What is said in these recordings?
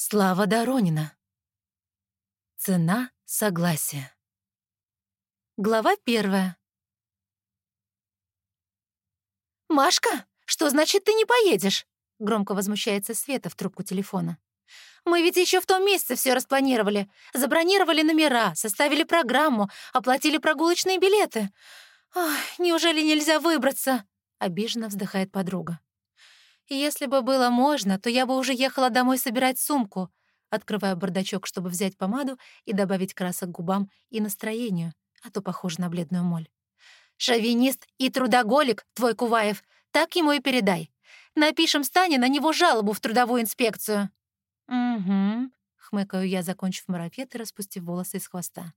Слава Доронина. Цена согласия. Глава первая. «Машка, что значит ты не поедешь?» — громко возмущается Света в трубку телефона. «Мы ведь еще в том месяце все распланировали. Забронировали номера, составили программу, оплатили прогулочные билеты. Ах, неужели нельзя выбраться?» — обиженно вздыхает подруга. «Если бы было можно, то я бы уже ехала домой собирать сумку», Открываю бардачок, чтобы взять помаду и добавить красок губам и настроению, а то похоже на бледную моль. «Шовинист и трудоголик, твой Куваев, так ему и передай. Напишем Стане на него жалобу в трудовую инспекцию». «Угу», — хмыкаю я, закончив марафет и распустив волосы из хвоста.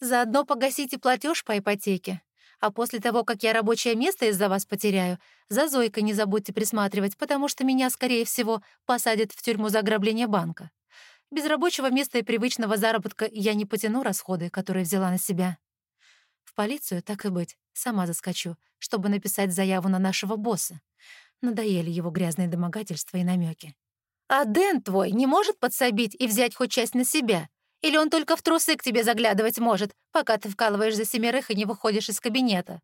«Заодно погасите платеж по ипотеке. А после того, как я рабочее место из-за вас потеряю, за Зойкой не забудьте присматривать, потому что меня, скорее всего, посадят в тюрьму за ограбление банка. Без рабочего места и привычного заработка я не потяну расходы, которые взяла на себя. В полицию, так и быть, сама заскочу, чтобы написать заяву на нашего босса. Надоели его грязные домогательства и намеки. А Дэн твой не может подсобить и взять хоть часть на себя? Или он только в трусы к тебе заглядывать может, пока ты вкалываешь за семерых и не выходишь из кабинета?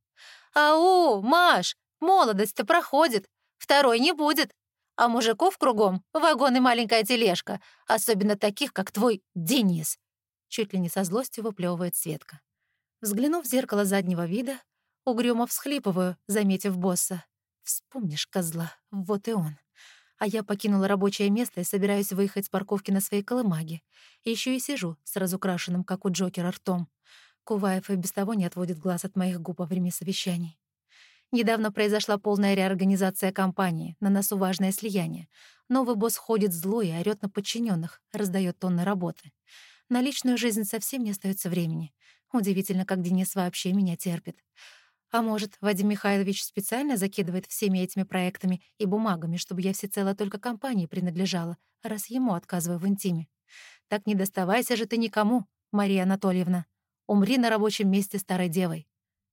Ау, Маш, молодость-то проходит, второй не будет. А мужиков кругом — вагон и маленькая тележка, особенно таких, как твой Денис. Чуть ли не со злостью выплевывает Светка. Взглянув в зеркало заднего вида, угрюмо всхлипываю, заметив босса. Вспомнишь козла, вот и он а я покинула рабочее место и собираюсь выехать с парковки на своей колымаге. Еще и сижу с разукрашенным, как у Джокера, ртом. Куваев и без того не отводит глаз от моих губ во время совещаний. Недавно произошла полная реорганизация компании, на носу важное слияние. Новый босс ходит злой и орёт на подчиненных, раздает тонны работы. На личную жизнь совсем не остается времени. Удивительно, как Денис вообще меня терпит. А может, Вадим Михайлович специально закидывает всеми этими проектами и бумагами, чтобы я всецело только компании принадлежала, раз ему отказываю в интиме. Так не доставайся же ты никому, Мария Анатольевна. Умри на рабочем месте старой девой.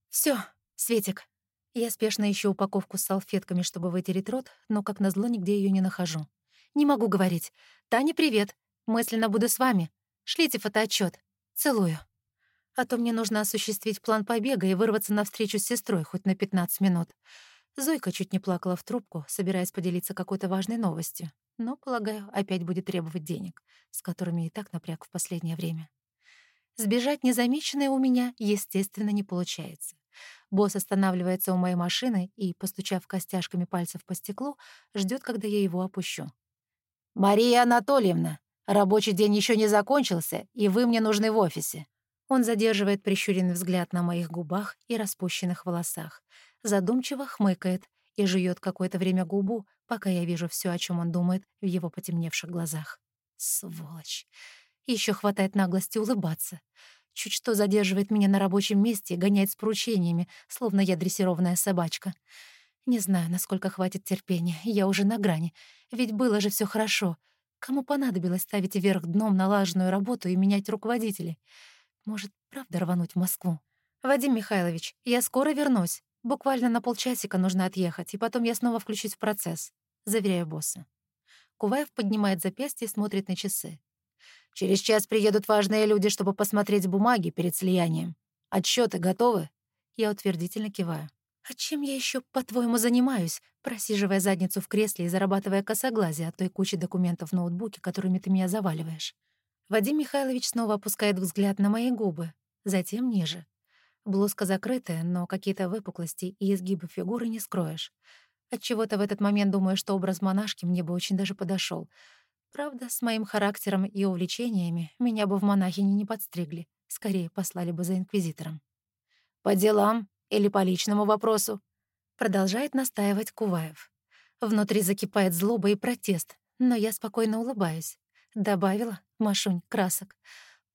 Все, Светик. Я спешно ищу упаковку с салфетками, чтобы вытереть рот, но, как назло, нигде ее не нахожу. Не могу говорить. Таня, привет. Мысленно буду с вами. Шлите фотоотчет. Целую. А то мне нужно осуществить план побега и вырваться навстречу с сестрой хоть на 15 минут. Зойка чуть не плакала в трубку, собираясь поделиться какой-то важной новостью. Но, полагаю, опять будет требовать денег, с которыми и так напряг в последнее время. Сбежать незамеченное у меня, естественно, не получается. Босс останавливается у моей машины и, постучав костяшками пальцев по стеклу, ждет, когда я его опущу. «Мария Анатольевна, рабочий день еще не закончился, и вы мне нужны в офисе», он задерживает прищуренный взгляд на моих губах и распущенных волосах, задумчиво хмыкает и жует какое-то время губу, пока я вижу все, о чем он думает в его потемневших глазах. Сволочь. Еще хватает наглости улыбаться. Чуть что задерживает меня на рабочем месте и гоняет с поручениями, словно я дрессированная собачка. Не знаю, насколько хватит терпения, я уже на грани. Ведь было же все хорошо. Кому понадобилось ставить вверх дном налаженную работу и менять руководителей? Может, правда рвануть в Москву? «Вадим Михайлович, я скоро вернусь. Буквально на полчасика нужно отъехать, и потом я снова включусь в процесс», — заверяю босса. Куваев поднимает запястье и смотрит на часы. «Через час приедут важные люди, чтобы посмотреть бумаги перед слиянием. Отчеты готовы?» Я утвердительно киваю. «А чем я еще, по-твоему, занимаюсь, просиживая задницу в кресле и зарабатывая косоглазие от той кучи документов в ноутбуке, которыми ты меня заваливаешь?» Вадим Михайлович снова опускает взгляд на мои губы, затем ниже. Блузка закрытая, но какие-то выпуклости и изгибы фигуры не скроешь. Отчего-то в этот момент думаю, что образ монашки мне бы очень даже подошел. Правда, с моим характером и увлечениями меня бы в монахини не подстригли, скорее послали бы за инквизитором. «По делам или по личному вопросу?» Продолжает настаивать Куваев. Внутри закипает злоба и протест, но я спокойно улыбаюсь. Добавила, Машунь, красок.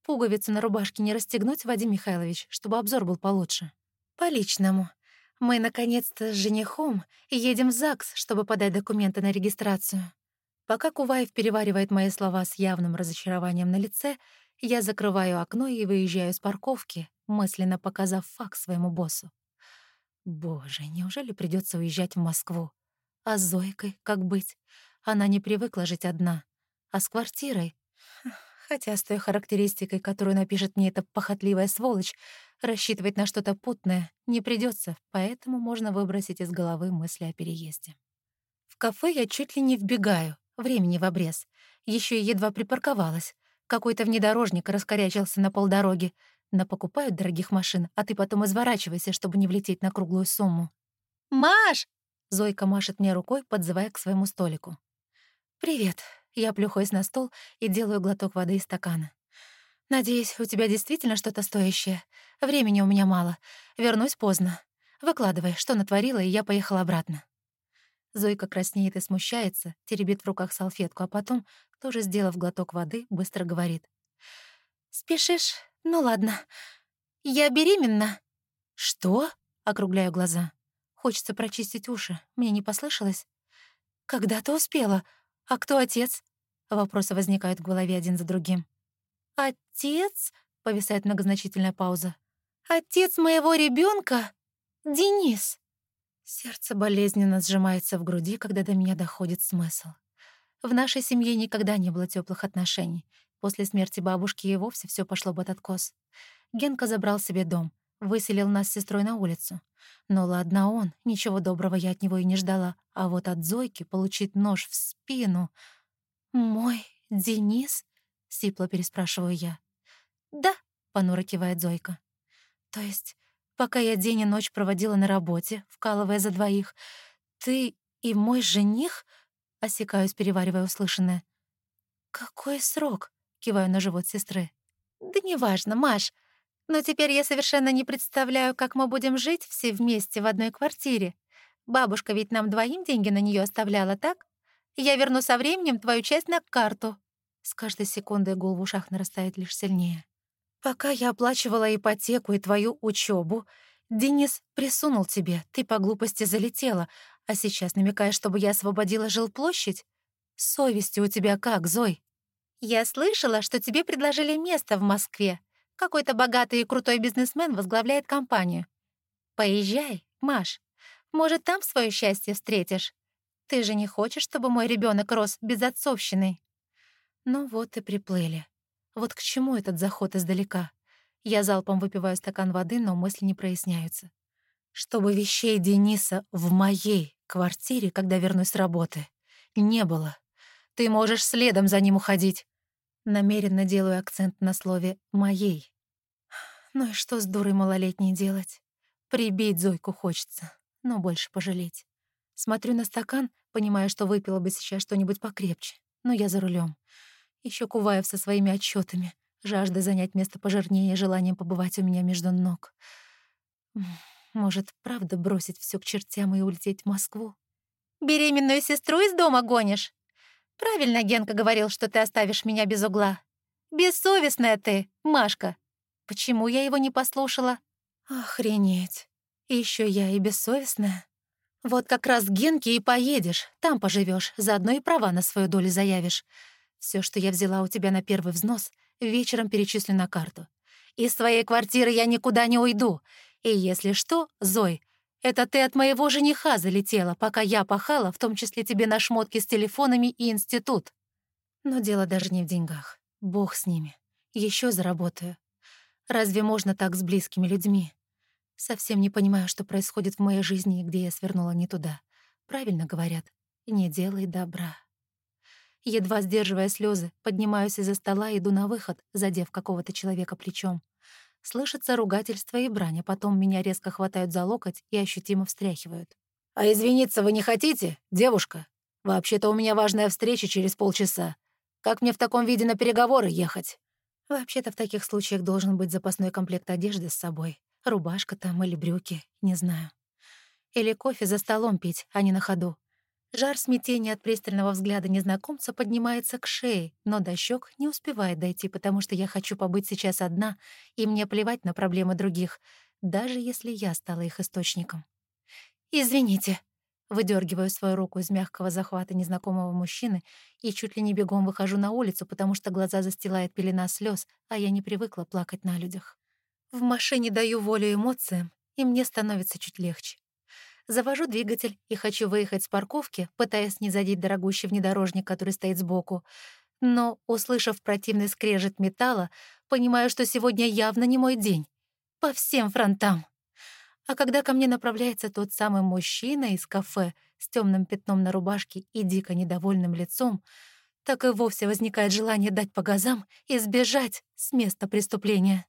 Пуговицу на рубашке не расстегнуть, Вадим Михайлович, чтобы обзор был получше. По личному. Мы, наконец-то, с женихом едем в ЗАГС, чтобы подать документы на регистрацию. Пока Куваев переваривает мои слова с явным разочарованием на лице, я закрываю окно и выезжаю с парковки, мысленно показав факт своему боссу. Боже, неужели придется уезжать в Москву? А с Зойкой как быть? Она не привыкла жить одна. А с квартирой... Хотя с той характеристикой, которую напишет мне эта похотливая сволочь, рассчитывать на что-то путное не придется, поэтому можно выбросить из головы мысли о переезде. В кафе я чуть ли не вбегаю, времени в обрез. Еще и едва припарковалась. Какой-то внедорожник раскорячился на полдороги. Напокупают дорогих машин, а ты потом изворачивайся, чтобы не влететь на круглую сумму. «Маш!» — Зойка машет мне рукой, подзывая к своему столику. «Привет». Я плюхаюсь на стол и делаю глоток воды из стакана. «Надеюсь, у тебя действительно что-то стоящее. Времени у меня мало. Вернусь поздно. Выкладывай, что натворила, и я поехала обратно». Зойка краснеет и смущается, теребит в руках салфетку, а потом, тоже сделав глоток воды, быстро говорит. «Спешишь? Ну ладно. Я беременна». «Что?» — округляю глаза. Хочется прочистить уши. Мне не послышалось? «Когда ты успела? А кто отец?» Вопросы возникают в голове один за другим. «Отец?» — повисает многозначительная пауза. «Отец моего ребенка? Денис!» Сердце болезненно сжимается в груди, когда до меня доходит смысл. В нашей семье никогда не было теплых отношений. После смерти бабушки и вовсе все пошло под откос. Генка забрал себе дом, выселил нас с сестрой на улицу. Но ладно он, ничего доброго я от него и не ждала, а вот от Зойки получить нож в спину... «Мой Денис?» — сипло переспрашиваю я. «Да», — понуро кивает Зойка. «То есть Пока я день и ночь проводила на работе, вкалывая за двоих, ты и мой жених?» — осекаюсь, переваривая услышанное. «Какой срок?» — киваю на живот сестры. «Да неважно, Маш. Но теперь я совершенно не представляю, как мы будем жить все вместе в одной квартире. Бабушка ведь нам двоим деньги на нее оставляла, так? Я верну со временем твою часть на карту». С каждой секундой гул в ушах нарастает лишь сильнее. Пока я оплачивала ипотеку и твою учебу, Денис присунул тебе, ты по глупости залетела, а сейчас намекаешь, чтобы я освободила жилплощадь? Совести у тебя как, Зой? Я слышала, что тебе предложили место в Москве. Какой-то богатый и крутой бизнесмен возглавляет компанию. Поезжай, Маш. Может, там свое счастье встретишь. Ты же не хочешь, чтобы мой ребенок рос без отцовщины? Ну вот и приплыли. Вот к чему этот заход издалека? Я залпом выпиваю стакан воды, но мысли не проясняются. Чтобы вещей Дениса в моей квартире, когда вернусь с работы, не было. Ты можешь следом за ним уходить. Намеренно делаю акцент на слове «моей». Ну и что с дурой малолетней делать? Прибить Зойку хочется, но больше пожалеть. Смотрю на стакан, понимая, что выпила бы сейчас что-нибудь покрепче, но я за рулем. Еще Куваев со своими отчетами, жажда занять место пожирнее и желанием побывать у меня между ног. Может, правда бросить все к чертям и улететь в Москву? «Беременную сестру из дома гонишь?» «Правильно Генка говорил, что ты оставишь меня без угла. Бессовестная ты, Машка. Почему я его не послушала?» «Охренеть. Еще я и бессовестная. Вот как раз к Генке и поедешь, там поживешь, заодно и права на свою долю заявишь. Все, что я взяла у тебя на первый взнос, вечером перечислю на карту. Из своей квартиры я никуда не уйду. И если что, Зой, это ты от моего жениха залетела, пока я пахала, в том числе тебе на шмотки с телефонами и институт. Но дело даже не в деньгах. Бог с ними. Еще заработаю. Разве можно так с близкими людьми? Совсем не понимаю, что происходит в моей жизни и где я свернула не туда. Правильно говорят, не делай добра. Едва сдерживая слезы, поднимаюсь из-за стола и иду на выход, задев какого-то человека плечом. Слышится ругательство и брань, а потом меня резко хватают за локоть и ощутимо встряхивают. «А извиниться вы не хотите, девушка? Вообще-то у меня важная встреча через полчаса. Как мне в таком виде на переговоры ехать?» Вообще-то в таких случаях должен быть запасной комплект одежды с собой. Рубашка там или брюки, не знаю. Или кофе за столом пить, а не на ходу. Жар смятения от пристального взгляда незнакомца поднимается к шее, но до щек не успевает дойти, потому что я хочу побыть сейчас одна, и мне плевать на проблемы других, даже если я стала их источником. «Извините», — выдергиваю свою руку из мягкого захвата незнакомого мужчины и чуть ли не бегом выхожу на улицу, потому что глаза застилает пелена слез, а я не привыкла плакать на людях. В машине даю волю эмоциям, и мне становится чуть легче. Завожу двигатель и хочу выехать с парковки, пытаясь не задеть дорогущий внедорожник, который стоит сбоку. Но, услышав противный скрежет металла, понимаю, что сегодня явно не мой день. По всем фронтам. А когда ко мне направляется тот самый мужчина из кафе с темным пятном на рубашке и дико недовольным лицом, так и вовсе возникает желание дать по газам и сбежать с места преступления.